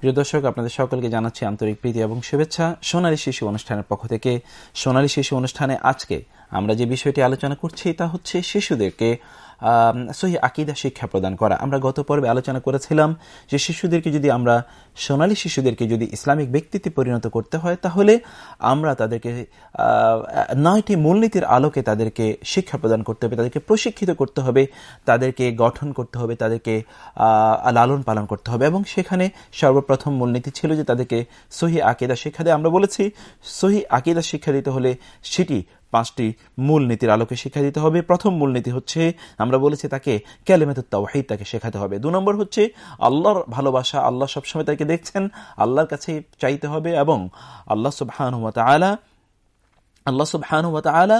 প্রিয় দর্শক, আপনাদের সকলকে জানাচ্ছি আন্তরিক প্রীতি এবং শুভেচ্ছা। সোনালী শিশু অনুষ্ঠানের পক্ষ থেকে সোনালী শিশু অনুষ্ঠানে আজকে আমরা যে বিষয়টি আলোচনা করছি, তা হচ্ছে শিশুদেরকে সহি আকিদা শিক্ষা প্রদান করা। আমরা গত পর্বে আলোচনা করেছিলাম যে শিশুদেরকে যদি আমরা, সোনালী শিশুদেরকে যদি ইসলামিক ব্যক্তিত্বে পরিণত করতে হয়, তাহলে আমরা তাদেরকে নয়টি মূলনীতির আলোকে তাদেরকে শিক্ষা প্রদান করতে হবে, তাদেরকে প্রশিক্ষিত করতে হবে, তাদেরকে গঠন করতে হবে, তাদেরকে লালন পালন করতে হবে। এবং সেখানে সর্বপ্রথম মূলনীতি ছিল যে তাদেরকে সহি আকিদা শিক্ষা দেয় আমরা বলেছি, সহি আকিদা শিক্ষা দিতে হলে সেটি পাঁচটি মূল নীতির আলোকে শিক্ষা দিতে হবে। প্রথম মূল নীতি হচ্ছে, আমরা বলেছি তাকে ক্যালেমেত তাওহিদ, তাকে শেখাতে হবে। দু নম্বর হচ্ছে, আল্লাহর ভালোবাসা, আল্লাহ সবসময় তাকে দেখছেন, আল্লাহর কাছে চাইতে হবে এবং আল্লাহ সুবহান আলা আল্লাহ সুবহানু আলা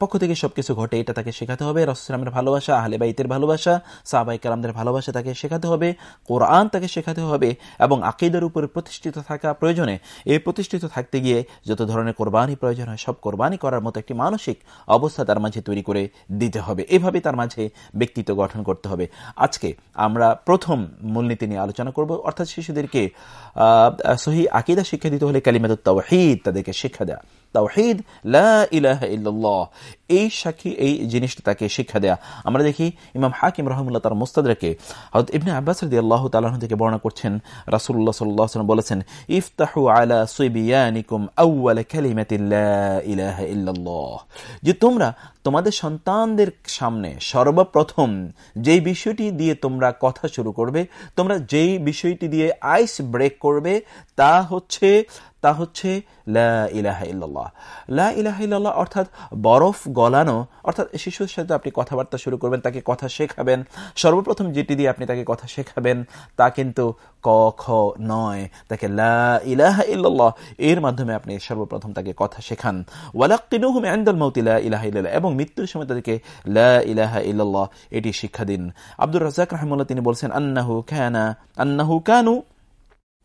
পক্ষ থেকে সবকিছু ঘটে, এটা তাকে শেখাতে হবে রসুলামের ভালোবাসা, আহলে বাইতের ভালোবাসা সাহাবাই কালামদের ভালোবাসা তাকে শেখাতে হবে, কোরআন তাকে শেখাতে হবে এবং আকিদের উপরে প্রতিষ্ঠিত থাকা প্রয়োজনে, এই প্রতিষ্ঠিত থাকতে গিয়ে যত ধরনের কোরবানি প্রয়োজন হয়, সব কোরবানি করার মতো একটি মানসিক অবস্থা তার মাঝে তৈরি করে দিতে হবে। এভাবে তার মাঝে ব্যক্তিত্ব গঠন করতে হবে। আজকে আমরা প্রথম মূলনীতি নিয়ে আলোচনা করব, অর্থাৎ শিশুদেরকে সহি আকিদা শিক্ষা দিতে হলে কালিমাদ তাওহিদ তাদেরকে শিক্ষা দেওয়া তাওহিদ লাহ এই সাক্ষী, এই জিনিসটা তাকে শিক্ষা দেয়া। আমরা দেখি ইমাম হাকিম রহমুল্লাহ তার মোস্তাদাকে হয়তো ইবনে আব্বাস রদি আল্লাহ তালাহ থেকে বর্ণনা করছেন রাসুল্লাহ সাল্লাহ বলেছেন, ইফতাহু আলা সুইবিয়ানিকুম কালিমাতিল্লা ইলাহা ইল্লাল্লাহ। যে তোমরা তোমাদের সন্তানদের সামনে সর্বপ্রথম যেই বিষয়টি দিয়ে তোমরা কথা শুরু করবে, তোমরা যেই বিষয়টি দিয়ে আইস ব্রেক করবে, তা হচ্ছে তা হচ্ছে ইলাহা ইল্লাল্লাহ। লা ইলাহা অর্থাৎ বরফ গলানো, অর্থাৎ শিশুর সাথে আপনি কথাবার্তা শুরু করবেন, তাকে কথা শেখাবেন। সর্বপ্রথম যেটি দিয়ে আপনি তাকে কথা শেখাবেন, তা কিন্তু ক, খ নয়, তাকে লা ইলাহা ইল্লাল্লাহ এর মাধ্যমে আপনি সর্বপ্রথম তাকে কথা শেখান। ওয়ালাক্কিনুহুম ইনদাল মাউতি লা ইলাহা এবং মৃত্যুর সময় তাদেরকে লা ইলাহা ইল্লাল্লাহ এটি শিক্ষা দিন আব্দুর রাজ্জাক রাহমাহুল্লাহ তিনি বলছেন আন্নাহু কানা আন্নাহু কানু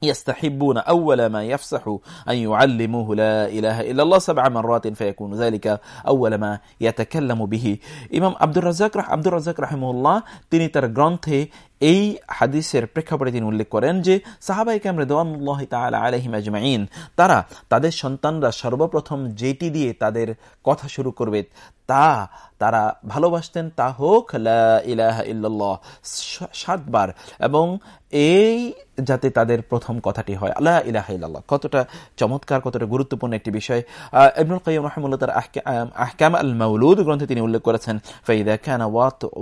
يستحبون أول ما يفسح أن يعلموه لا إله إلا الله سبع مرات فيكون ذلك أول ما يتكلم به ইমাম আব্দুর রাজাক আব্দুর রাজাক রাহিমুল্লাহ তিনি তার গ্রন্থে এই হাদিসের প্রেক্ষাপটে তিনি উল্লেখ করেন যে সাহাবাই কামরে দোয়ানুল্লাহ তারা তাদের সন্তানরা সর্বপ্রথম যেটি দিয়ে তাদের কথা শুরু করবে তা তারা ভালোবাসতেন, তা হোক ইলাহ ইল্লাল্লাহ, সাতবার এবং এই যাতে তাদের প্রথম কথাটি হয় আল্লাহ ইলাহ ইল্লাল্লাহ। কতটা চমৎকার, কতটা গুরুত্বপূর্ণ একটি বিষয়। ইবনুল কাইম রহমুল্লাহ তার আহকাম আল মাউলুদ গ্রন্থে তিনি উল্লেখ করেছেন ফাইদা খানা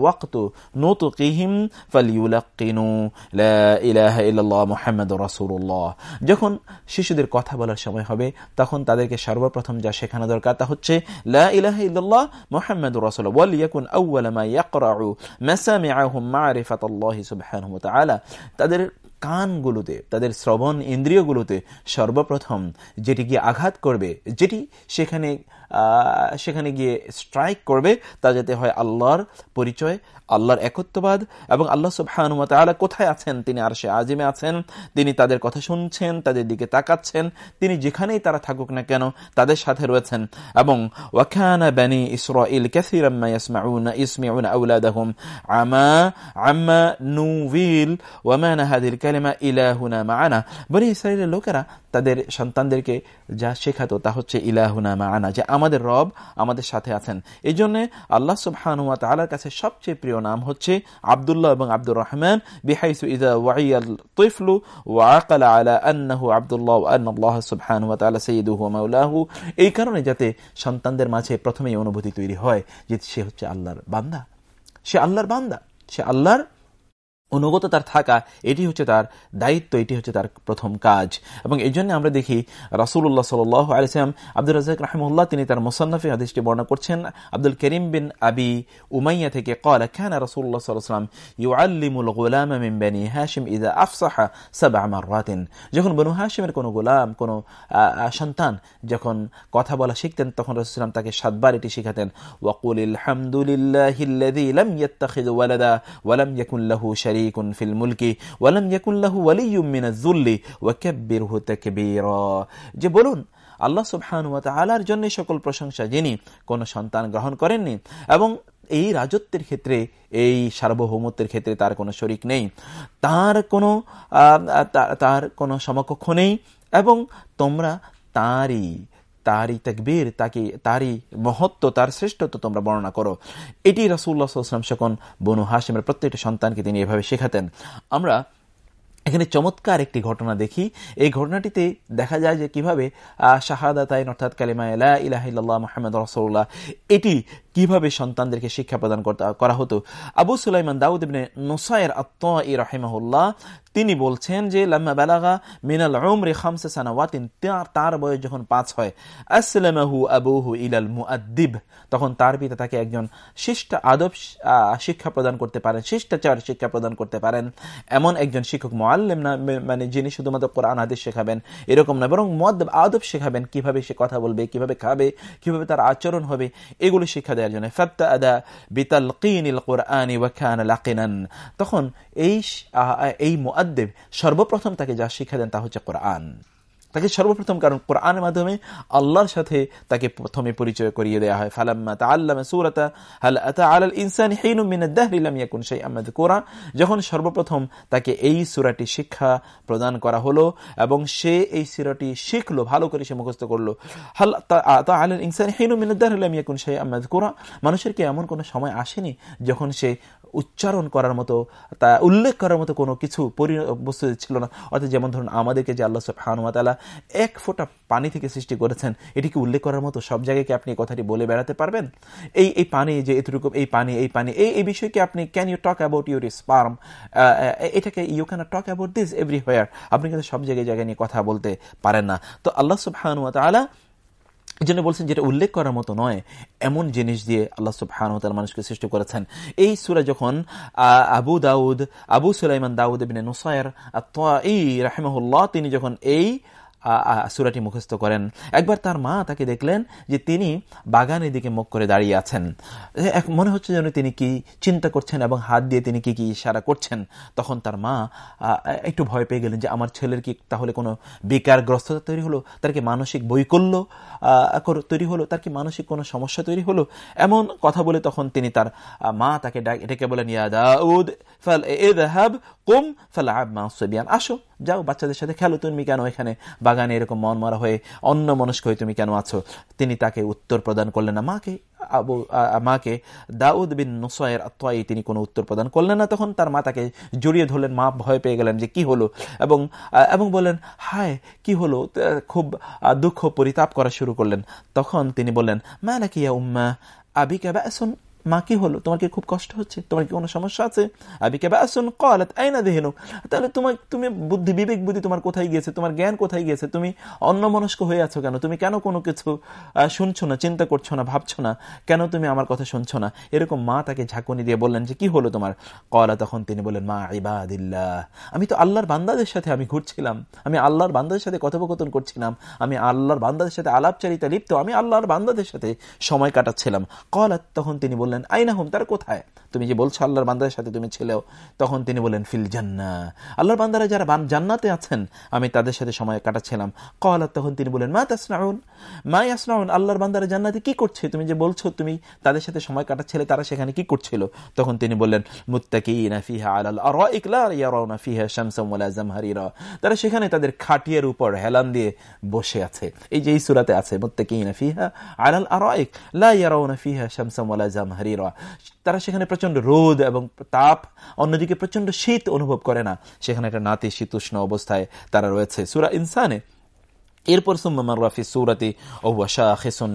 ওয়াক্ত নতুকিহিম ফালিউলাক্কিনু রাসূলুল্লাহ। যখন শিশুদের কথা বলার সময় হবে, তখন তাদেরকে সর্বপ্রথম যা শেখানো দরকার তা হচ্ছে, লা ইলাহা মুহাম্মাদুর রাসূল মা তাদের কানগুলোতে, তাদের শ্রবণ ইন্দ্রিয়গুলোতে সর্বপ্রথম যেটি গিয়ে আঘাত করবে, যেটি সেখানে সেখানে গিয়ে স্ট্রাইক করবে, তা যাতে হয় আল্লাহর পরিচয়, আল্লাহর একত্ববাদ, এবং আল্লাহ সুবহানুমত আলা কোথায় আছেন? তিনি আর সে আজিমে আছেন, তিনি তাদের কথা শুনছেন, তাদের দিকে তাকাচ্ছেন, তিনি যেখানেই তারা থাকুক না কেন, তাদের সাথে রয়েছেন। এবং ওয়াখানা বানি ইসরাইল কাসিরাম্মা ইয়াসমাউনা ইসমিউনা আউলাদাহুম আমা, আম্মা হাদিল কালিমা লোকেরা তাদের সন্তানদেরকে যা শেখাতো তা হচ্ছে ইলাহুনা মাআনা যে আমাদের রব আমাদের সাথে আছেন। এই জন্য আল্লাহ সুবহানুয়া তালার কাছে সবচেয়ে প্রিয় নাম হচ্ছে আবদুল্লাহ এবং আব্দুর রহমান। বিহাইসু ইদা ওয়াইয়াল তৈফলু ওয়াকাল আলা আন্নাহু আবদুল্লাহ আন্নাল্লাহ সুবহানু ওয়া তাআলা সাইয়্যিদুহু ওয়া মাওলাহু। এই কারণে যাতে সন্তানদের মাঝে প্রথমেই অনুভূতি তৈরি হয় যে সে হচ্ছে আল্লাহর বান্দা। সে আল্লাহর বান্দা। সে আল্লাহর অনুগত তার থাকা, এটি হচ্ছে তার দায়িত্ব, এটি হচ্ছে তার প্রথম কাজ। এবং এই জন্য আমরা দেখি রাসুল্লাহ সাল আলিসাম আব্দুল রাজাক রাহমুল্লাহ তিনি তার মোসান্নফি হাদিসটি বর্ণনা করছেন। আব্দুল করিম বিন আবি উমাইয়া থেকে কল খান রাসুল্লাহ সাল্লাম ইউ আল্লিমুল গোলাম বানি হাশিম ইদা আফসাহা সাবা আমার রাতিন যখন বনু হাশিমের কোনো গোলাম, কোনো সন্তান যখন কথা বলা শিখতেন, তখন রসুলাম তাকে সাতবার এটি শিখাতেন। ওয়াকুল আলহামদুলিল্লাহ লাম ইয়াত্তাখিযু ওয়ালাদা লাহু শারীকুন ফিল মুলকি ওয়ালাম ইয়াকুন লাহু ওয়ালিয়্যুম মিনাজ-যুল্লি ওয়াকাব্বিরহু তাকবীরা। যে বলুন, আল্লাহ সুবহান ওয়া তাআলার জন্য সকল প্রশংসা যিনি কোন সন্তান গ্রহণ করেননি এবং এই রাজত্বের ক্ষেত্রে, এই সার্বভৌমত্বের ক্ষেত্রে তার কোনো শরিক নেই। তার কোনো তার কোনো সমকক্ষ নেই এবং তোমরা তারই তারই তেকবীর, তাকে তারই মহত্ব, তার শ্রেষ্ঠত্ব তোমরা বর্ণনা করো। এটি রাসুল্লাহ সাল্লাম সকন বনু হাসিমের প্রত্যেকটি সন্তানকে তিনি এভাবে শেখাতেন। আমরা এখানে চমৎকার একটি ঘটনা দেখি। এই ঘটনাটিতে দেখা যায় যে কীভাবে শাহাদাতাইন অর্থাৎ কালিমা ইলাহিল্লাহ মোহাম্মদ রসৌল্লাহ এটি কীভাবে সন্তানদেরকে শিক্ষা প্রদান করা হতো? আবু সুলাইমান দাউদ ইবনে নোসায়ের আত্মা রাহিমাহুল্লাহ, তিনি বলছেন যে, লাম্মা বেলাগা মিনাল উমরে খামসে সানাওয়াতিন তার বয়স যখন পাঁচ হয় আসসালামাহু আবুহু ইলাল মুআদ্দিব, তখন তার পিতা তাকে একজন শিষ্ট আদব শিক্ষা প্রদান করতে পারেন, শিষ্টাচার শিক্ষা প্রদান করতে পারেন। এমন একজন শিক্ষক মোয়াল্লেম না মানে যিনি শুধুমাত্র কোরআন, হাদিস শেখাবেন। এরকম না, বরং মদ আদব শেখাবেন, কীভাবে সে কথা বলবে, কীভাবে খাবে, কীভাবে তার আচরণ হবে, এগুলো শিক্ষা দেওয়ার জন্য ফাত্তা আদা বিতাল কিনিল কোরআনি ওয়াখান লাকিনান। তখন এই এই মুআদ্দেব সর্বপ্রথম তাকে যা শিক্ষা দেন তা হচ্ছে কোরআন। তাকে সর্বপ্রথম, কারণ কোরআনের মাধ্যমে আল্লাহর সাথে তাকে প্রথমে পরিচয় করিয়ে দেওয়া হয়। ফালাম্মা তাআল্লামা সূরাতা, হাল আতা আলাল ইনসানি হিনুম মিনাদ দাহরি লাম ইয়াকুন যখন সর্বপ্রথম তাকে এই সূরাটি শিক্ষা প্রদান করা হলো এবং সে এই সূরাটি শিখলো, ভালো করে সে মুখস্থ করল, হাল আতা আলাল ইনসানি হিনুম মিনাদ দাহরি লাম ইয়াকুন মানুষের কি এমন কোনো সময় আসেনি যখন সে উচ্চারণ করার মতো, তা উল্লেখ করার মতো কোনো কিছু বস্তু ছিল না। অর্থাৎ যেমন ধরুন আমাদেরকে যে আল্লাহ হানুয়াতালা এক ফোঁটা পানি থেকে সৃষ্টি করেছেন, এটিকে উল্লেখ করার মতো সব জায়গায় কি আপনি কথাটি বলে বেড়াতে পারবেন? এই এই পানি যে এতটুকু, এই পানি এই পানি, এই এই বিষয়কে আপনি can you talk about your sperm এটাকে you can talk about this everywhere আপনি কিন্তু সব জায়গায় জায়গায় নিয়ে কথা বলতে পারেন না। তো আল্লাহ সুবহানুয়াতালা এই জন্য বলছেন যেটা উল্লেখ করার মতো নয়, এমন জিনিস দিয়ে আল্লাহ তার মানুষকে সৃষ্টি করেছেন। এই সুরা যখন আবু দাউদ, আবু সুলাইমান দাউদ বিন নুসায়ের এই রাহেমহুল্লাহ, তিনি যখন এই সুরাটি মুখস্থ করেন। একবার তার মা তাকে দেখলেন যে তিনি বাগানের দিকে মুখ করে দাঁড়িয়ে আছেন। মনে হচ্ছে যেন তিনি কি চিন্তা করছেন এবং হাত দিয়ে তিনি কি কি ইশারা করছেন। তখন তার মা একটু ভয় পেয়ে গেলেন যে আমার ছেলের কি তাহলে কোনো বেকারগ্রস্ততা তৈরি হলো? তার কি মানসিক বৈকল্য তৈরি হলো? তার কি মানসিক কোনো সমস্যা তৈরি হলো? এমন কথা বলে তখন তিনি তার মা তাকে ডেকে বলেন, ইয়া ফাল, এ কুম, ফাল আসো, যাও, বাচ্চাদের সাথে খেলো তুমি কেন এখানে বাগানে এরকম মন মারা হয়ে অন্য মনস্ক হয়ে তুমি কেন আছো? তিনি তাকে উত্তর প্রদান করলেন না। মাকে, আবু মাকে, দাউদ বিন নুসয়ের আত্মাই তিনি কোনো উত্তর প্রদান করলেন না। তখন তার মা তাকে জড়িয়ে ধরলেন। মা ভয় পেয়ে গেলেন যে কি হলো? এবং এবং বললেন, হায়, কি হলো? খুব দুঃখ পরিতাপ করা শুরু করলেন। তখন তিনি বললেন মা নাকি উম্মা, আবিকা ব্যাসন মা কি হলো? তোমার কি খুব কষ্ট হচ্ছে? তোমার কি কোনো সমস্যা আছে? আবিকে বাসুন? কলাত, আইনা দেহেনু। তাহলে তোমার, তুমি বুদ্ধি, বিবেক, বুদ্ধি তোমার কোথায় গিয়েছে? তোমার জ্ঞান কোথায় গিয়েছে? তুমি অন্যমনস্ক হয়ে আছো কেন? তুমি কেন কোনো কিছু শুনছো না, চিন্তা করছ না, ভাবছ না? কেন তুমি আমার কথা শুনছো না? এরকম মা তাকে ঝাঁকুনি দিয়ে বললেন যে, কি হলো তোমার? কলা তখন তিনি বললেন, মা ইবাদিল্লাহ, আমি তো আল্লাহর বান্দাদের সাথে আমি ঘুরছিলাম। আমি আল্লাহর বান্দাদের সাথে কথোপকথন করছিলাম। আমি আল্লাহর বান্দাদের সাথে আলাপচারিতা লিপ্ত, আমি আল্লাহর বান্দাদের সাথে সময় কাটাচ্ছিলাম। কলাত তখন তিনি বললেন বললেন, আইনা হুম? তারা কোথায়? তুমি যে বলছো আল্লাহর বান্দারের সাথে তুমি ছিলেও? তখন তিনি বলেন ফিল জান্না আল্লাহর বান্দারা যারা জান্নাতে আছেন, আমি তাদের সাথে সময় কাটাচ্ছিলাম। কলার তখন তিনি বলেন মা তাসনাউন? মা ইয়াসনাউন, আল্লাহর বান্দারা জান্নাতে কি করছে? তুমি যে বলছো তুমি তাদের সাথে সময় কাটাচ্ছিলে, তারা সেখানে কি করছিল? তখন তিনি বললেন মুত্তাকিনা ফিহা আলাল আরাইক, লা ইয়ারাউনা ফিহা শামসাম ওয়ালা জামহারিরা। তারা সেখানে তাদের খাটিয়ার উপর হেলান দিয়ে বসে আছে। এই যে এই সূরাতে আছে মুত্তাকিনা ফিহা আলাল আরাইক, লা ইয়ারাউনা ফিহা শামসাম ওয়ালা তারা সেখানে প্রচণ্ড রোদ এবং তাপ, অন্যদিকে প্রচণ্ড শীত অনুভব করে না। সেখানে একটা নাতি শীতোষ্ণ অবস্থায় তারা রয়েছে। সুরা ইনসানে এরপর সুম্মারাফি সুরাতে খেসন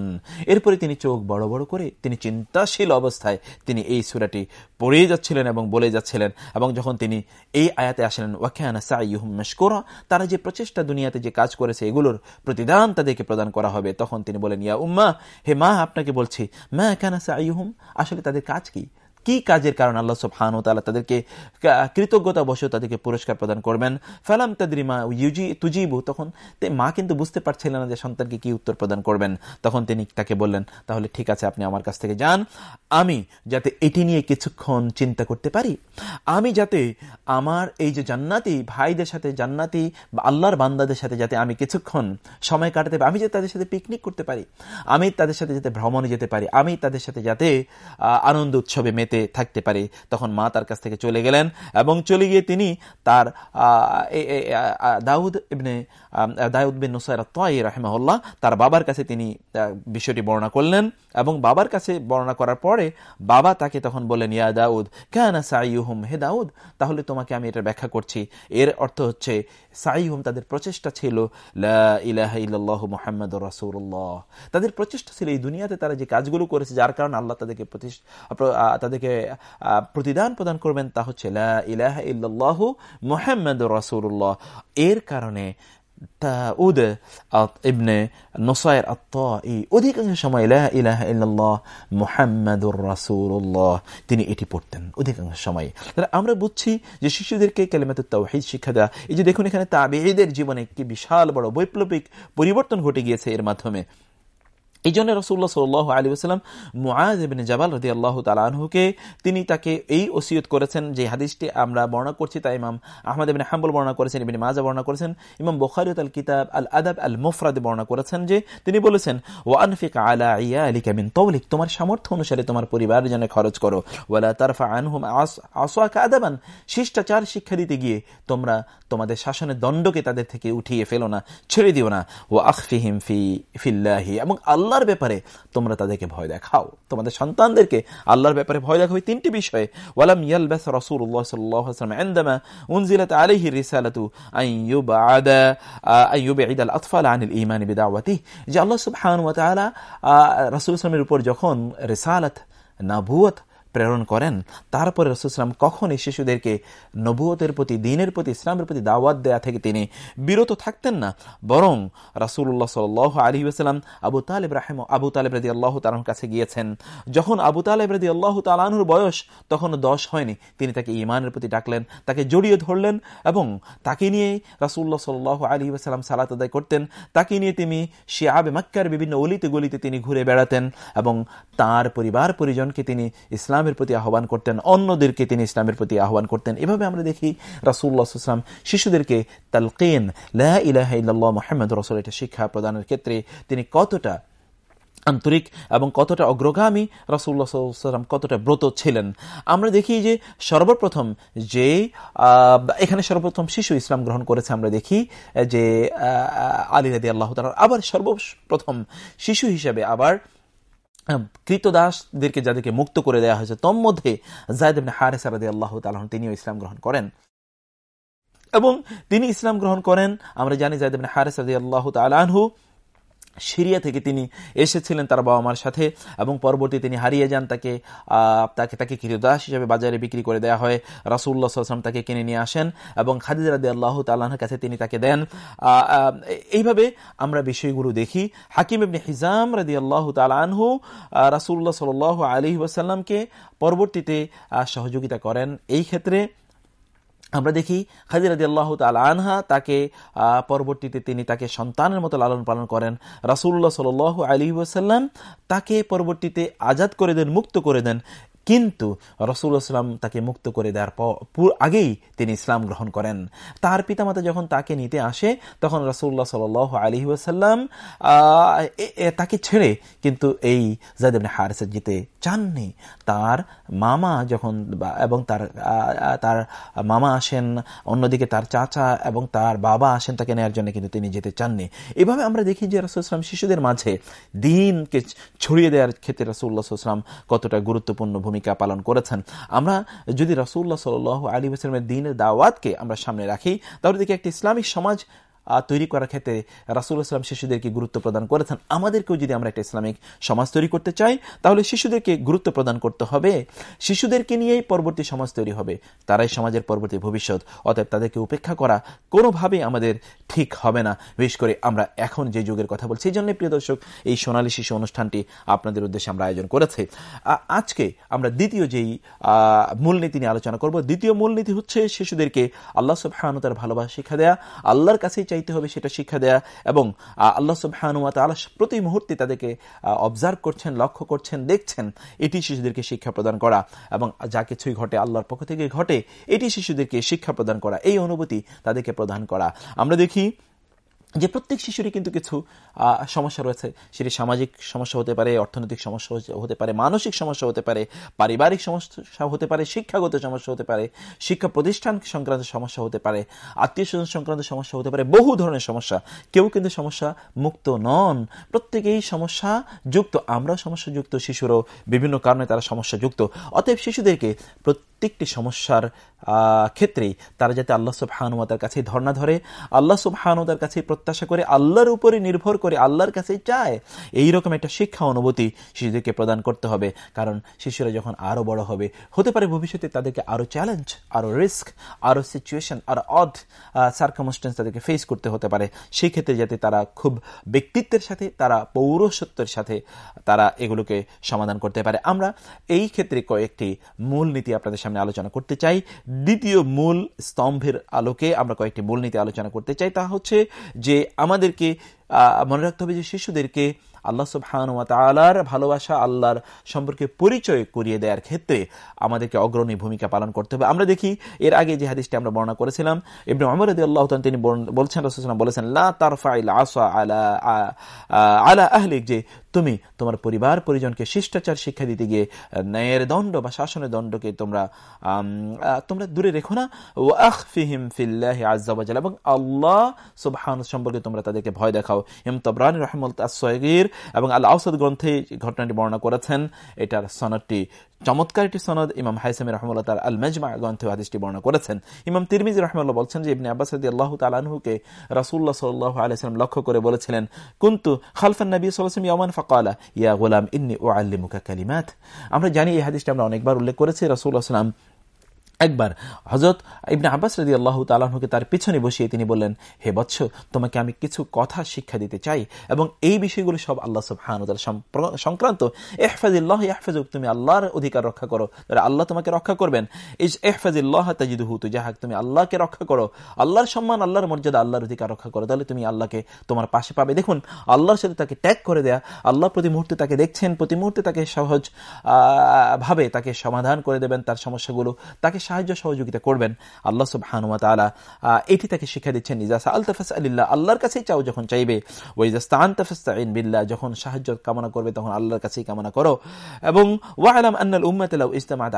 এরপরে তিনি চোখ বড় বড় করে, তিনি চিন্তাশীল অবস্থায় তিনি এই সুরাটি পড়ে যাচ্ছিলেন এবং বলে যাচ্ছিলেন এবং যখন তিনি এই আয়াতে আসলেন ওয়াখানা সাইহুম মেশকোরা তারা যে প্রচেষ্টা দুনিয়াতে যে কাজ করেছে, এগুলোর প্রতিদান তাদেরকে প্রদান করা হবে। তখন তিনি বলেন, ইয়া উম্মা, হে মা, আপনাকে বলছি, মা কেনা সাইহুম আসলে তাদের কাজ কি? কি কাজের কারণে আল্লাহ হান তালা তাদেরকে কৃতজ্ঞতা বসে তাদেরকে পুরস্কার প্রদান করবেন? ফালাম তাদরিমা ইউজি, তুজিবু, তখন মা কিন্তু বুঝতে পারছিলেন না যে সন্তানকে কি উত্তর প্রদান করবেন। তখন তিনি তাকে বললেন, তাহলে ঠিক আছে, আপনি আমার কাছ থেকে যান। আমি যাতে এটি নিয়ে কিছুক্ষণ চিন্তা করতে পারি। আমি যাতে আমার এই যে জান্নাতি ভাইদের সাথে, জান্নাতি বা আল্লাহর বান্দাদের সাথে যাতে আমি কিছুক্ষণ সময় কাটাতে পারি, আমি যাতে তাদের সাথে পিকনিক করতে পারি। আমি তাদের সাথে যাতে ভ্রমণে যেতে পারি। আমি তাদের সাথে যাতে আনন্দ উৎসবে মেতে পেতে থাকতে পারে। তখন মা তার কাছ থেকে চলে গেলেন এবং চলে গিয়ে তিনি তার দাউদ ইবনে দাউদ বিন নুসাইর তাই রাহেমাহুল্লাহ তার বাবার কাছে তিনি বিষয়টি বর্ণনা করলেন। এবং বাবার কাছে বর্ণনা করার পরে বাবা তাকে তখন বললেন, ইয়া দাউদ, কেন সাইহুম হে দাউদ, তাহলে তোমাকে আমি এটা ব্যাখ্যা করছি। এর অর্থ হচ্ছে সাইহুম তাদের প্রচেষ্টা ছিল ইল্লাহ মোহাম্মদ রাসুল্লাহ তাদের প্রচেষ্টা ছিল এই দুনিয়াতে তারা যে কাজগুলো করেছে, যার কারণে আল্লাহ তাদেরকে তাদেরকে প্রতিদান প্রদান করবেন, তা হচ্ছে ইলাহ ইল্লাহ মোহাম্মদ রাসুল্লাহ এর কারণে তাউদ ইবনে নোসায়ের আত্মাই অধিকাংশ সময় ইলাহ ইল্লাল্লাহ মুহাম্মাদুর রাসূলুল্লাহ তিনি এটি পড়তেন। অধিকাংশ সময় তাহলে আমরা বুঝছি যে শিশুদেরকে কালিমাতুত তাওহীদ শিক্ষা দেওয়া এই যে দেখুন এখানে তাবেঈদের জীবনে একটি বিশাল বড় বৈপ্লবিক পরিবর্তন ঘটে গিয়েছে এর মাধ্যমে। এই জন্য রসুল্লাহ সাল আলী আসসালাম মুআজ জাবাল রদি আল্লাহ তালাহুকে তিনি তাকে এই ওসিয়ত করেছেন যে হাদিসটি আমরা বর্ণনা করছি তাই ইমাম আহমদ ইবিন হাম্বুল বর্ণনা করেছেন, ইবিন মাজা বর্ণনা করেছেন, ইমাম বখারিয়ত আল কিতাব আল আদাব আল মুফরাদ বর্ণনা করেছেন যে তিনি বলেছেন ও আনফিক আলা ইয়া আলী কামিন তৌলিক তোমার সামর্থ্য অনুসারে তোমার পরিবার জন্য খরচ করো। ওয়ালা তারফা আনহুম আসওয়াকা আদাবান, শিষ্টাচার শিক্ষা দিতে গিয়ে তোমরা তোমাদের শাসনের দণ্ডকে তাদের থেকে উঠিয়ে ফেলো না, ছেড়ে দিও না। ও আখফিহিম ফি, ফিল্লাহি। এবং আল্লাহর ব্যাপারে তোমরা তাদেরকে ভয় দেখাও তোমাদের সন্তানদেরকে আল্লাহর ব্যাপারে ভয় দেখাও তিনটি বিষয়ে ওয়ালাম ইয়ালবাস রাসূলুল্লাহ সাল্লাল্লাহু আলাইহি ওয়াসাল্লাম عندما انزلت عليه الرساله ان يبعد ان يبعد الاطفال عن الايمان بدعوته যে আল্লাহ সুবহানাহু ওয়া তাআলা রাসূল সাল্লামের উপর যখন রিসালাত নবুয়ত প্রেরণ করেন। তারপরে রসুলাম কখন এই শিশুদেরকে নবুয়তের প্রতি, দিনের প্রতি, ইসলামের প্রতি দাওয়াত দেয়া থেকে তিনি বিরত থাকতেন না। বরং রাসুল্লাহ সাল আলী আসালাম আবু তালেব রাহেম আবু তালেব রাদি আল্লাহ তালার কাছে গিয়েছেন। যখন আবু তালেব রাদি আল্লাহ তালানুর বয়স তখন দশ হয়নি, তিনি তাকে ইমানের প্রতি ডাকলেন, তাকে জড়িয়ে ধরলেন এবং তাকে নিয়ে রাসুল্লাহ সাল আলী আসালাম সালাত আদায় করতেন। তাকে নিয়ে তিনি শিয়াবে মাক্কার বিভিন্ন অলিতে গলিতে তিনি ঘুরে বেড়াতেন এবং তার পরিবার পরিজনকে তিনি ইসলাম ইসলামের প্রতি আহ্বান করতেন, অন্যদেরকে তিনি ইসলামের প্রতি আহ্বান করতেন। এভাবে আমরা দেখি রাসুল্লাহাম শিশুদেরকে তালকেন মোহাম্মদ রসুল এটা শিক্ষা প্রদানের ক্ষেত্রে তিনি কতটা আন্তরিক এবং কতটা অগ্রগামী রসুল্লাহাম কতটা ব্রত ছিলেন। আমরা দেখি যে সর্বপ্রথম যে এখানে সর্বপ্রথম শিশু ইসলাম গ্রহণ করেছে আমরা দেখি, যে আলী রাদি আল্লাহ আবার সর্বপ্রথম শিশু হিসেবে আবার কৃতদাসদেরকে যাদেরকে মুক্ত করে দেওয়া হয়েছে তোর মধ্যে জায়দ হারে রাদি আল্লাহ তালন তিনিও ইসলাম গ্রহণ করেন। এবং তিনি ইসলাম গ্রহণ করেন, আমরা জানি জায়দেবনে হারেস রাদি আল্লাহ তালানহু সিরিয়া থেকে তিনি এসেছিলেন তার বাবা মার সাথে এবং পরবর্তী তিনি হারিয়ে যান, তাকে তাকে তাকে কৃতদাস হিসেবে বাজারে বিক্রি করে দেওয়া হয়। রাসুল্লাহ আসলাম তাকে কিনে নিয়ে আসেন এবং খাদিজ রাদি আল্লাহ তাল্লাহর কাছে তিনি তাকে দেন। এইভাবে আমরা বিষয়গুলো দেখি। হাকিম ইবনে হিজাম রাদি আল্লাহ তালানহু রাসুল্লাহ সাল আলী ওয়াসাল্লামকে পরবর্তীতে সহযোগিতা করেন। এই ক্ষেত্রে আমরা দেখি খাজিরাদি আল্লাহ তাল আনহা তাকে পরবর্তীতে তিনি তাকে সন্তানের মতো লালন পালন করেন। রাসুল্লাহ সাল আলী ওসাল্লাম তাকে পরবর্তীতে আজাদ করে দেন, মুক্ত করে দেন। কিন্তু রসুলাম তাকে মুক্ত করে দেওয়ার আগেই তিনি ইসলাম গ্রহণ করেন। তার পিতামাতা যখন তাকে নিতে আসে, তখন রসুল্লাহ সাল আলী ওয়াসাল্লাম তাকে ছেড়ে কিন্তু এই জায়দ হারেসে যেতে চাননি। তার মামা যখন এবং তার তার মামা আসেন, অন্যদিকে তার চাচা এবং তার বাবা আসেন তাকে নেওয়ার জন্য কিন্তু তিনি যেতে চাননি। এভাবে আমরা দেখি যে রসুলাম শিশুদের মাঝে দিনকে ছড়িয়ে দেওয়ার ক্ষেত্রে রসুল্লাহ সাল্লাম কতটা গুরুত্বপূর্ণ ভূমিকা পালন করেছেন। আমরা যদি রসুল্লাহ সাল আলী আসলামের দিনের দাওয়াতকে আমরা সামনে রাখি, তাহলে দেখি একটি ইসলামিক সমাজ তৈরি করার ক্ষেত্রে রাসুল ইসলাম শিশুদেরকে গুরুত্ব প্রদান করেছেন। আমাদেরকেও যদি আমরা একটা ইসলামিক সমাজ তৈরি করতে চাই, তাহলে শিশুদেরকে গুরুত্ব প্রদান করতে হবে। শিশুদেরকে নিয়েই পরবর্তী সমাজ তৈরি হবে। তারাই সমাজের পরবর্তী ভবিষ্যৎ। অতএব তাদেরকে উপেক্ষা করা কোনোভাবেই আমাদের ঠিক হবে না। বিশেষ করে আমরা এখন যে যুগের কথা বলছি, এই জন্য প্রিয় দর্শক, এই সোনালী শিশু অনুষ্ঠানটি আপনাদের উদ্দেশ্যে আমরা আয়োজন করেছি। আজকে আমরা দ্বিতীয় যেই মূলনীতি নিয়ে আলোচনা করব, দ্বিতীয় মূলনীতি হচ্ছে শিশুদেরকে আল্লাহ সব ভালোবাসা শিক্ষা দেয়া, আল্লাহর কাছেই চাইতে হবে সেটা শিক্ষা দেয়া এবং আল্লাহ সুবাহানুয়া তালা প্রতি মুহূর্তে তাদেরকে অবজার্ভ করছেন, লক্ষ্য করছেন, দেখছেন, এটি শিশুদেরকে শিক্ষা প্রদান করা এবং যা কিছুই ঘটে আল্লাহর পক্ষ থেকে ঘটে, এটি শিশুদেরকে শিক্ষা প্রদান করা, এই অনুভূতি তাদেরকে প্রদান করা। আমরা দেখি যে প্রত্যেক শিশুরই কিন্তু কিছু সমস্যা রয়েছে। সেটি সামাজিক সমস্যা হতে পারে, অর্থনৈতিক সমস্যা হতে পারে, মানসিক সমস্যা হতে পারে, পারিবারিক সমস্যা হতে পারে, শিক্ষাগত সমস্যা হতে পারে, শিক্ষা প্রতিষ্ঠান সংক্রান্ত সমস্যা হতে পারে, আত্মীয় স্বজন সংক্রান্ত সমস্যা হতে পারে, বহু ধরনের সমস্যা। কেউ কিন্তু সমস্যা মুক্ত নন। প্রত্যেকেই সমস্যা যুক্ত, আমরাও সমস্যা যুক্ত, শিশুরও বিভিন্ন কারণে তারা সমস্যা যুক্ত। অতএব শিশুদেরকে প্রত্যেকটি সমস্যার ক্ষেত্রেই তারা যাতে আল্লাহ সুবহানুমাতার কাছে ধর্ণা ধরে আল্লাহ সুবহানুতার কাছে প্রত্যাশা করে আল্লাহর উপরে নির্ভর করে আল্লাহর কাছে চায়, এইরকম একটা শিক্ষা অনুভূতি শিশুদেরকে প্রদান করতে হবে। কারণ শিশুরা যখন আরও বড় হবে, হতে পারে ভবিষ্যতে তাদেরকে আরও চ্যালেঞ্জ আরও রিস্ক আরও সিচুয়েশন আরও অড সার্কামস্টেন্স তাদেরকে ফেস করতে হতে পারে। সেই ক্ষেত্রে যাতে তারা খুব ব্যক্তিত্বের সাথে, তারা পৌরসত্বের সাথে তারা এগুলোকে সমাধান করতে পারে। আমরা এই ক্ষেত্রে কয়েকটি মূল নীতি আপনাদের সামনে আলোচনা করতে চাই। দ্বিতীয় মূল স্তম্ভের আলোকে আমরা কয়েকটি মূলনীতি আলোচনা করতে চাই। তা হচ্ছে যে আমাদেরকে মনে রাখতে হবে যে শিশুদেরকে আল্লাহ সুবহানুয়ার ভালোবাসা, আল্লাহর সম্পর্কে পরিচয় করিয়ে দেওয়ার ক্ষেত্রে আমাদেরকে অগ্রণী ভূমিকা পালন করতে হবে। আমরা দেখি, এর আগে যে হাদিসটি আমরা বর্ণনা করেছিলাম, ইবনে অমর আল্লাহ তিনি বলছেন বলেছেন, লা তার আলা আলা আহলিক যে তুমি তোমার পরিবার, পরিজনকে শিষ্টাচার শিক্ষা দিতে গিয়ে ন্যায়ের দণ্ড বা শাসনের দণ্ডকে তোমরা তোমরা দূরে রেখো না। ও আহ ফিহিম ফিল্লাহ এবং আল্লাহ সুবহান সম্পর্কে তোমরা তাদেরকে ভয় দেখাও। এম তবরান রহমত তাসগির এবং আল্লাহ আউসদ গ্রন্থে ঘটনাটি বর্ণনা করেছেন। এটার সনদটি চমৎকার একটি সনদ ইমাম হাইসামি রহমুল্লাহ তার আল মেজমা গ্রন্থে হাদিসটি বর্ণনা করেছেন। ইমাম তিরমিজ রহমুল্লাহ বলছেন যে, ইবনে আব্বাস আল্লাহ তালাহুকে রাসুল্লাহ সাল্লাহ আলাইসালাম লক্ষ্য করে বলেছিলেন, কিন্তু খালফান নবী সাল্লাম ইয়মান ফকালা, ইয়া গোলাম, ইন্নি ও আল্লিমুকা কালিমাত। আমরা জানি এই হাদিসটি আমরা অনেকবার উল্লেখ করেছি রাসুল্লাহ সাল্লাম একবার হজরত ইবনে আব্বাস রদি আল্লাহ তালাহকে তার পিছনে বসিয়ে তিনি বললেন, হে বৎস, তোমাকে আমি কিছু কথা শিক্ষা দিতে চাই এবং এই বিষয়গুলো সব আল্লাহ সুবহান সংক্রান্ত। এহফাজিল্লাহ এহফাজুক তুমি আল্লাহর অধিকার রক্ষা করো। আল্লাহ তোমাকে রক্ষা করবেন। ইস এহফাজিল্লাহ তাজিদুহু, তু যাহাক তুমি আল্লাহকে রক্ষা করো। আল্লাহর সম্মান, আল্লাহর মর্যাদা, আল্লাহর অধিকার রক্ষা করো। তাহলে তুমি আল্লাহকে তোমার পাশে পাবে। দেখুন, আল্লাহর সাথে তাকে ত্যাগ করে দেয়া, আল্লাহ প্রতি মুহূর্তে তাকে দেখছেন, প্রতি মুহূর্তে তাকে সহজ ভাবে তাকে সমাধান করে দেবেন তার সমস্যাগুলো। তাকে সাহায্য সহযোগিতা করবেন। আল্লাহ সুবহানুয়া তালা এটি তাকে শিক্ষা দিচ্ছেন ইজাসা আলতাফাস আলিল্লাহ আল্লাহর কাছেই চাও যখন চাইবে। ওইজাস্তান তাফাস্তাইন বিল্লাহ যখন সাহায্য কামনা করবে, তখন আল্লাহর কাছেই কামনা করো। এবং ওয়ালাম আন্নাল উম্মাত লাউ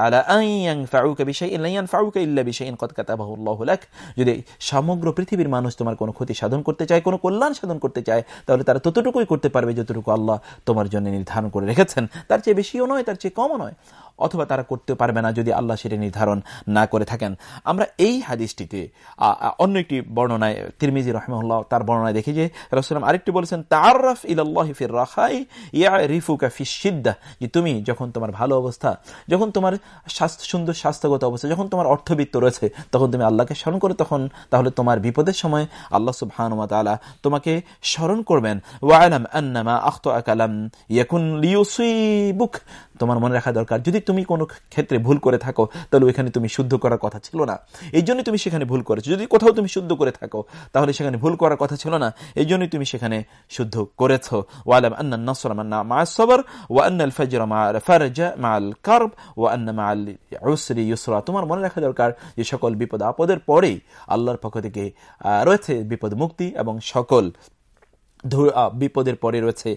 আলা আন ইয়ানফাউকা বিশাইইন, লা ইয়ানফাউকা ইল্লা বিশাইইন, কদ কাতাবাহু আল্লাহু লাক যদি সমগ্র পৃথিবীর মানুষ তোমার কোনো ক্ষতি সাধন করতে চায়, কোনো কল্যাণ সাধন করতে চায়, তাহলে তারা ততটুকুই করতে পারবে, যতটুকু আল্লাহ তোমার জন্য নির্ধারণ করে রেখেছেন। তার চেয়ে বেশিও নয়, তার চেয়ে কমও নয়। অথবা তারা করতে পারবে না যদি আল্লাহ সেটা নির্ধারণ না করে থাকেন। আমরা এই হাদিসটিতে অন্য একটি বর্ণনায়, তিরমিজি রহমল্লাহ তার বর্ণনায় দেখি যে রসুলাম আরেকটি বলেছেন তারফ ইলাল্লাহ রাখাই ইয়া রিফুকা ফি সিদ্দা যে তুমি যখন তোমার ভালো অবস্থা, যখন তোমার স্বাস্থ্য, সুন্দর স্বাস্থ্যগত অবস্থা, যখন তোমার অর্থবিত্ত রয়েছে, তখন তুমি আল্লাহকে স্মরণ করে তখন তাহলে তোমার বিপদের সময় আল্লাহ সুবহানুমা তালা তোমাকে স্মরণ করবেন। ওয়ালাম আন্নামা আখত আকালাম ইয়াকুন বুক তোমার মনে রাখা দরকার, যদি তুমি কোনো ক্ষেত্রে ভুল করে থাকো, তাহলে ওইখানে তুমি শুদ্ধ করার কথা ছিল না। এই জন্যই তুমি সেখানে ভুল করেছ। যদি কোথাও তুমি শুদ্ধ করে থাকো, তাহলে সেখানে ভুল করার কথা ছিল না। এই জন্যই তুমি সেখানে শুদ্ধ করেছ। ওয়ালাম আন্না নসর মান্না মা সবর ও আন্নাল ফজর মা ফারজা মাল কার্ব ও আন্না মা উসরি ইউসরা। তোমার মনে রাখা দরকার যে সকল বিপদ আপদের পরেই আল্লাহর পক্ষ থেকে রয়েছে বিপদ মুক্তি এবং সকল বিপদের পরে রয়েছে।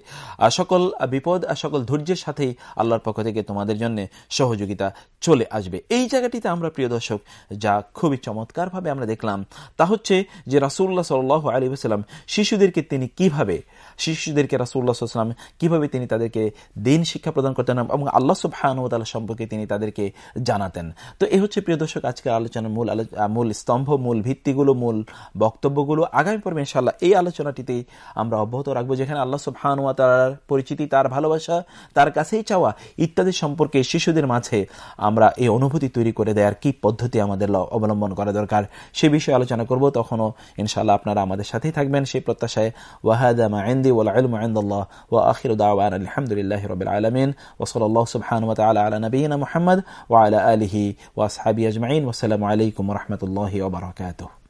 সকল বিপদ সকল ধৈর্যের সাথেই আল্লাহর পক্ষ থেকে তোমাদের জন্য সহযোগিতা চলে আসবে। এই জায়গাটিতে আমরা, প্রিয় দর্শক, যা খুবই চমৎকারভাবে আমরা দেখলাম, তা হচ্ছে যে রাসুল্লাহ সাল আলী সাল্লাম শিশুদেরকে তিনি কীভাবে, শিশুদেরকে রাসুল্লাহ সাল্লাম কীভাবে তিনি তাদেরকে দিন শিক্ষা প্রদান করতেন এবং আল্লাহ সুবাহানুতালা সম্পর্কে তিনি তাদেরকে জানাতেন। তো এই হচ্ছে, প্রিয় দর্শক, আজকের আলোচনার মূল মূল স্তম্ভ, মূল ভিত্তিগুলো, মূল বক্তব্যগুলো। আগামী পর্বে ইনশাল্লাহ এই আলোচনাটিতেই আমরা আমরা অব্যাহত রাখব, যেখানে আল্লাহ সুবহানুয়া তার পরিচিতি, তার ভালোবাসা, তার কাছেই চাওয়া ইত্যাদি সম্পর্কে শিশুদের মাঝে আমরা এই অনুভূতি তৈরি করে দেওয়ার কি পদ্ধতি আমাদের অবলম্বন করা দরকার সে বিষয়ে আলোচনা করব। তখনও ইনশাআল্লাহ আপনারা আমাদের সাথেই থাকবেন সেই প্রত্যাশায়। ওয়াহাদামা আইন্দি ওয়াল ইলমু ইনদাল্লাহ ওয়া আখিরু দাওয়ান আলহামদুলিল্লাহ রাব্বিল আলামিন। সুবহানাহু ওয়া তাআলা আলা নবিয়িনা মুহাম্মদ ওয়া আলা আলিহি ওয়া আসহাবিহি আজমাইন। ওয়া আসসালামু আলাইকুম রাহমাতুল্লাহি ওয়া বারাকাতুহু।